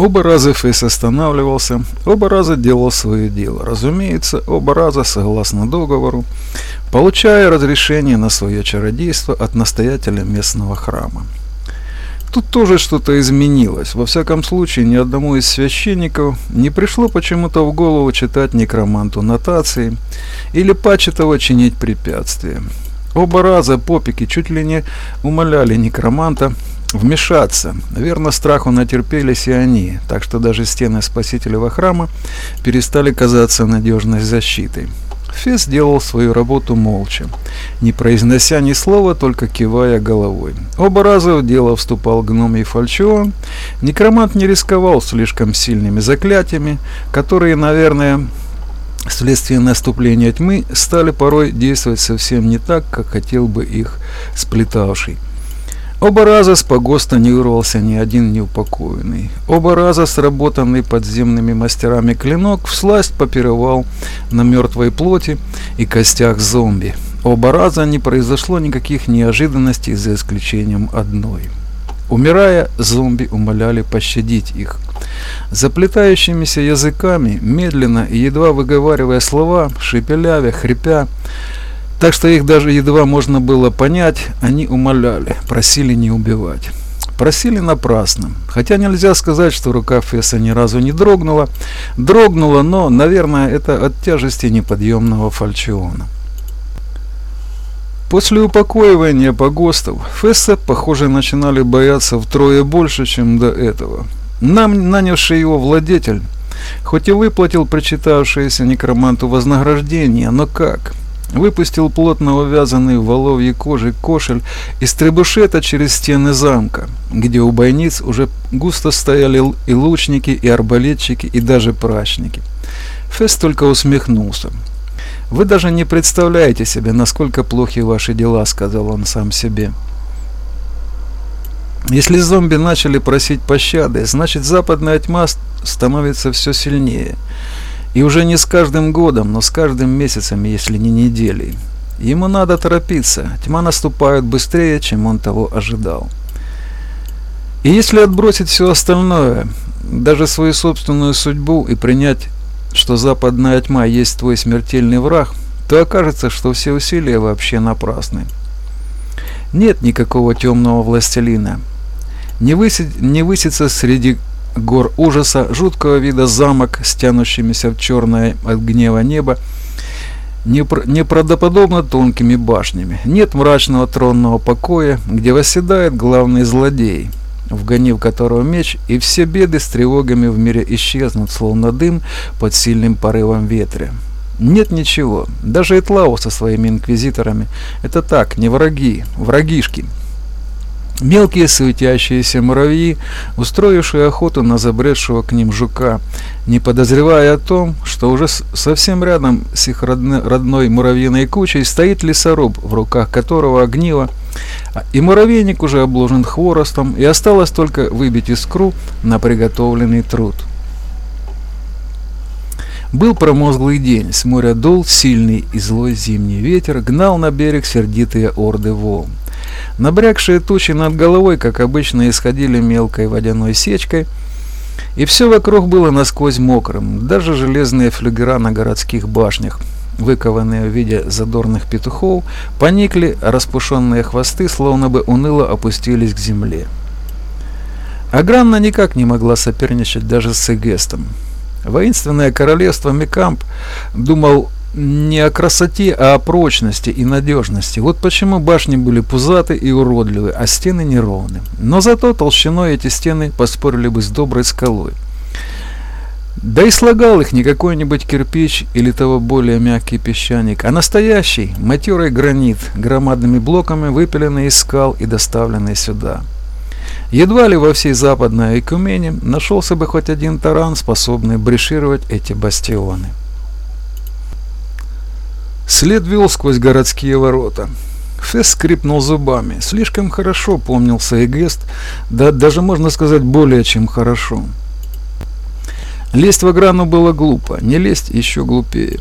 Оба раза Фейс останавливался, оба раза делал свое дело. Разумеется, оба раза, согласно договору, получая разрешение на свое чародейство от настоятеля местного храма. Тут тоже что-то изменилось. Во всяком случае, ни одному из священников не пришло почему-то в голову читать некроманту нотации или паче того чинить препятствия. Оба раза попики чуть ли не умоляли некроманта вмешаться. Верно, страху натерпелись и они, так что даже стены спасителевого храма перестали казаться надежной защитой. Фес делал свою работу молча, не произнося ни слова, только кивая головой. Оба раза в дело вступал гном и фальчион. Некромант не рисковал слишком сильными заклятиями, которые, наверное, вследствие наступления тьмы стали порой действовать совсем не так, как хотел бы их сплетавший. Оба раза с погоста не вырвался ни один неупокоенный. Оба раза сработанный подземными мастерами клинок всласть попировал на мертвой плоти и костях зомби. Оба раза не произошло никаких неожиданностей за исключением одной. Умирая, зомби умоляли пощадить их. Заплетающимися языками, медленно и едва выговаривая слова, шепелявя, хрипя, так что их даже едва можно было понять, они умоляли, просили не убивать. Просили напрасно. Хотя нельзя сказать, что рука Фесса ни разу не дрогнула. Дрогнула, но, наверное, это от тяжести неподъемного фальчиона. После упокоивания погостов Фесса, похоже, начинали бояться втрое больше, чем до этого. Нам, нанявший его владетель, хоть и выплатил прочитавшееся некроманту вознаграждение, но как? Выпустил плотно увязанный в воловьей кожи кошель из требушета через стены замка, где у бойниц уже густо стояли и лучники, и арбалетчики, и даже прачники. Фесс только усмехнулся. «Вы даже не представляете себе, насколько плохи ваши дела», — сказал он сам себе. Если зомби начали просить пощады, значит западная тьма становится все сильнее. И уже не с каждым годом, но с каждым месяцем, если не неделей. Ему надо торопиться, тьма наступает быстрее, чем он того ожидал. И если отбросить все остальное, даже свою собственную судьбу и принять, что западная тьма есть твой смертельный враг, то окажется, что все усилия вообще напрасны. Нет никакого темного властелина. Не, высит, не высится среди гор ужаса, жуткого вида замок с тянущимися в черное от гнева небо, неправдоподобно тонкими башнями. Нет мрачного тронного покоя, где восседает главный злодей, вгонив которого меч, и все беды с тревогами в мире исчезнут, словно дым под сильным порывом ветра. Нет ничего, даже Этлау со своими инквизиторами – это так, не враги, врагишки – Мелкие суетящиеся муравьи, устроившие охоту на забредшего к ним жука, не подозревая о том, что уже совсем рядом с их родной муравьиной кучей стоит лесоруб, в руках которого огниво, и муравейник уже обложен хворостом, и осталось только выбить искру на приготовленный труд. Был промозглый день, с моря дул сильный и злой зимний ветер, гнал на берег сердитые орды волн. Набрякшие тучи над головой, как обычно, исходили мелкой водяной сечкой, и все вокруг было насквозь мокрым, даже железные флюгера на городских башнях, выкованные в виде задорных петухов, поникли, а распушенные хвосты словно бы уныло опустились к земле. Агранна никак не могла соперничать даже с Эгестом. Воинственное королевство Микамп думал не о красоте, а о прочности и надежности. Вот почему башни были пузаты и уродливы, а стены неровны. Но зато толщиной эти стены поспорили бы с доброй скалой. Да и слагал их не какой-нибудь кирпич или того более мягкий песчаник, а настоящий, матерый гранит, громадными блоками выпиленный из скал и доставленный сюда. Едва ли во всей западной Экумене нашелся бы хоть один таран, способный брешировать эти бастионы. След вел сквозь городские ворота. Фесс скрипнул зубами. Слишком хорошо помнился Эгест, да даже можно сказать более чем хорошо. Лезть в ограну было глупо, не лезть еще глупее.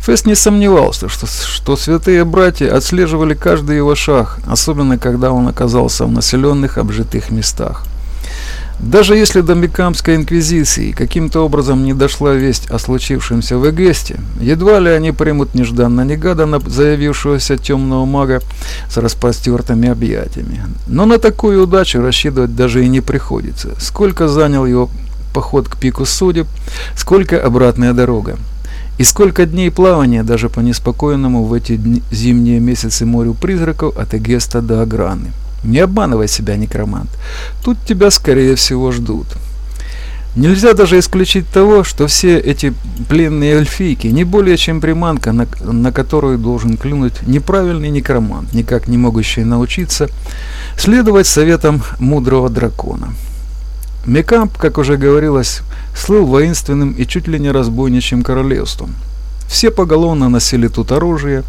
Фесс не сомневался, что, что святые братья отслеживали каждый его шаг, особенно когда он оказался в населенных обжитых местах. Даже если до Микамской инквизиции каким-то образом не дошла весть о случившемся в Эгесте, едва ли они примут нежданно-негаданно заявившегося темного мага с распростертыми объятиями. Но на такую удачу рассчитывать даже и не приходится. Сколько занял его поход к пику судеб, сколько обратная дорога. И сколько дней плавания даже по неспокойному в эти дни, зимние месяцы морю призраков от Эгеста до Аграны. Не обманывай себя, некромант. Тут тебя, скорее всего, ждут. Нельзя даже исключить того, что все эти пленные эльфийки не более чем приманка, на, на которую должен клюнуть неправильный некромант, никак не могущий научиться следовать советам мудрого дракона. Мекамп, как уже говорилось, слыл воинственным и чуть ли не разбойничьим королевством – все поголовно носили тут оружие.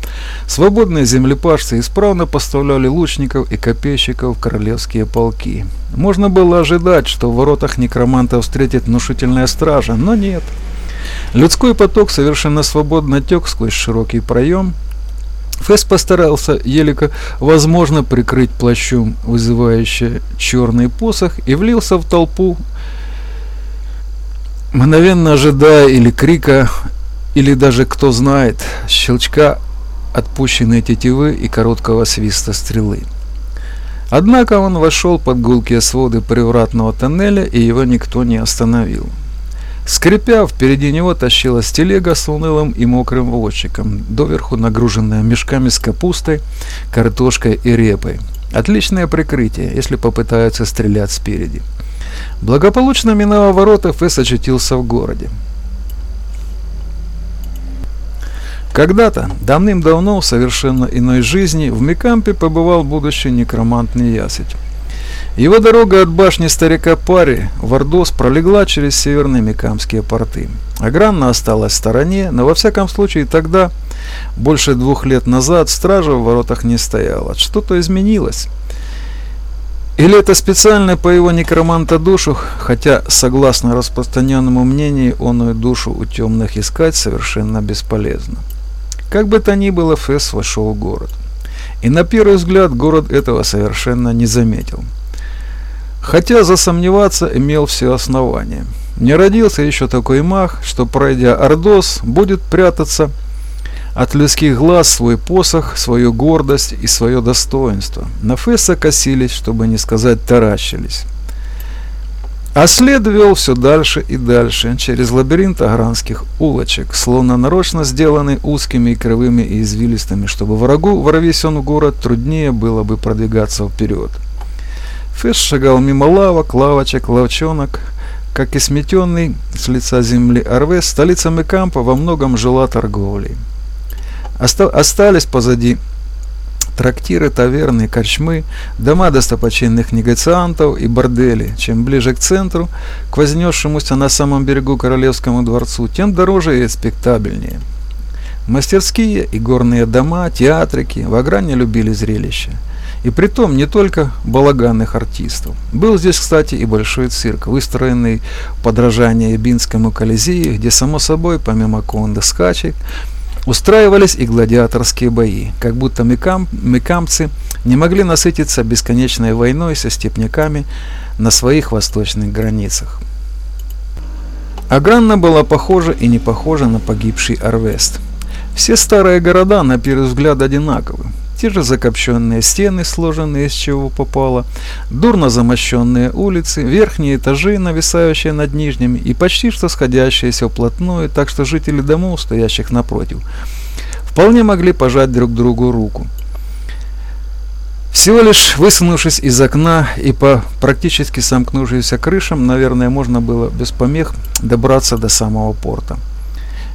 Свободные землепашцы исправно поставляли лучников и копейщиков в королевские полки. Можно было ожидать, что в воротах некроманта встретит внушительная стража, но нет. Людской поток совершенно свободно тек сквозь широкий проем. Фэс постарался елико возможно прикрыть плащом вызывающий черный посох и влился в толпу, мгновенно ожидая или крика или даже, кто знает, щелчка отпущенной тетивы и короткого свиста стрелы. Однако он вошел под гулкие своды привратного тоннеля, и его никто не остановил. Скрипя, впереди него тащилась телега с унылым и мокрым возчиком, доверху нагруженная мешками с капустой, картошкой и репой. Отличное прикрытие, если попытаются стрелять спереди. Благополучно миновав ворота, Фесс очутился в городе. Когда-то, давным-давно, в совершенно иной жизни, в Микампе побывал будущий некромант Неясыть. Его дорога от башни старика Пари в Ордос пролегла через северные Микамские порты. Агранна осталась в стороне, но во всяком случае тогда, больше двух лет назад, стража в воротах не стояла. Что-то изменилось. Или это специально по его некроманта душу, хотя, согласно распространенному мнению, онную душу у темных искать совершенно бесполезно. Как бы то ни было, Фесс вошел в город. И на первый взгляд город этого совершенно не заметил. Хотя засомневаться имел все основания. Не родился еще такой маг, что, пройдя Ордос, будет прятаться от людских глаз свой посох, свою гордость и свое достоинство. На Фесса косились, чтобы не сказать таращились. А след вел все дальше и дальше, через лабиринт агранских улочек, словно нарочно сделанный узкими и кривыми и извилистыми, чтобы врагу, ворвись он в город, труднее было бы продвигаться вперед. Фэш шагал мимо лавок, лавочек, лавчонок, как и сметенный с лица земли Арвес, столица Мекампа во многом жила торговлей. Оста остались позади трактиры, таверны, корчмы, дома достопочинных негациантов и бордели. Чем ближе к центру, к вознесшемуся на самом берегу Королевскому дворцу, тем дороже и респектабельнее. Мастерские и горные дома, театрики в Агране любили зрелище. И притом не только балаганных артистов. Был здесь, кстати, и большой цирк, выстроенный подражание Бинскому Колизею, где, само собой, помимо конда скачек, Устраивались и гладиаторские бои, как будто мекам, мекамцы не могли насытиться бесконечной войной со степняками на своих восточных границах. Агранна была похожа и не похожа на погибший Арвест. Все старые города на первый взгляд одинаковы те же закопченные стены, сложенные из чего попало, дурно замощенные улицы, верхние этажи, нависающие над нижними и почти что сходящиеся вплотную, так что жители домов, стоящих напротив, вполне могли пожать друг другу руку. Всего лишь высунувшись из окна и по практически сомкнувшимся крышам, наверное, можно было без помех добраться до самого порта.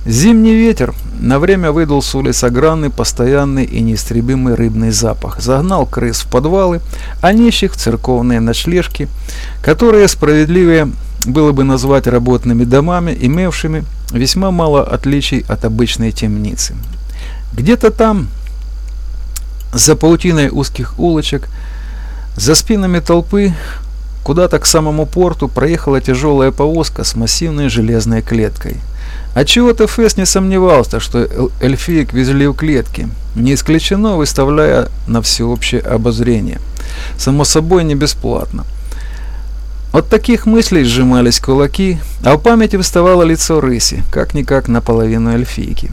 Зимний ветер на время выдал с улиц Аграны постоянный и неистребимый рыбный запах, загнал крыс в подвалы, а нищих в церковные ночлежки, которые справедливее было бы назвать работными домами, имевшими весьма мало отличий от обычной темницы. Где-то там, за паутиной узких улочек, за спинами толпы, куда-то к самому порту проехала тяжелая повозка с массивной железной клеткой – Отчего-то Фесс не сомневался, что эльфиек везли в клетки, не исключено выставляя на всеобщее обозрение. Само собой, не бесплатно. От таких мыслей сжимались кулаки, а в памяти вставало лицо рыси, как-никак наполовину эльфийки.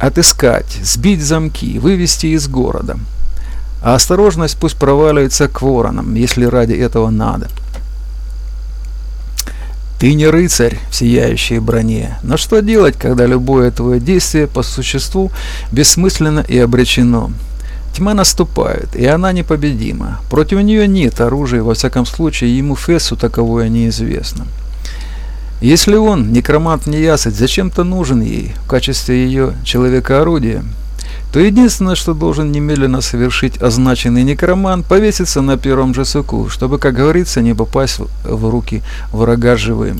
Отыскать, сбить замки, вывести из города. А осторожность пусть проваливается к воронам, если ради этого надо. Ты не рыцарь в сияющей броне, но что делать, когда любое твое действие по существу бессмысленно и обречено? Тьма наступает, и она непобедима. Против нее нет оружия, во всяком случае, ему Фессу таковое неизвестно. Если он, некромант неясыть, зачем-то нужен ей в качестве ее человека-орудия, то единственное, что должен немедленно совершить означенный некромант, повеситься на первом же суку, чтобы, как говорится, не попасть в руки врага живым.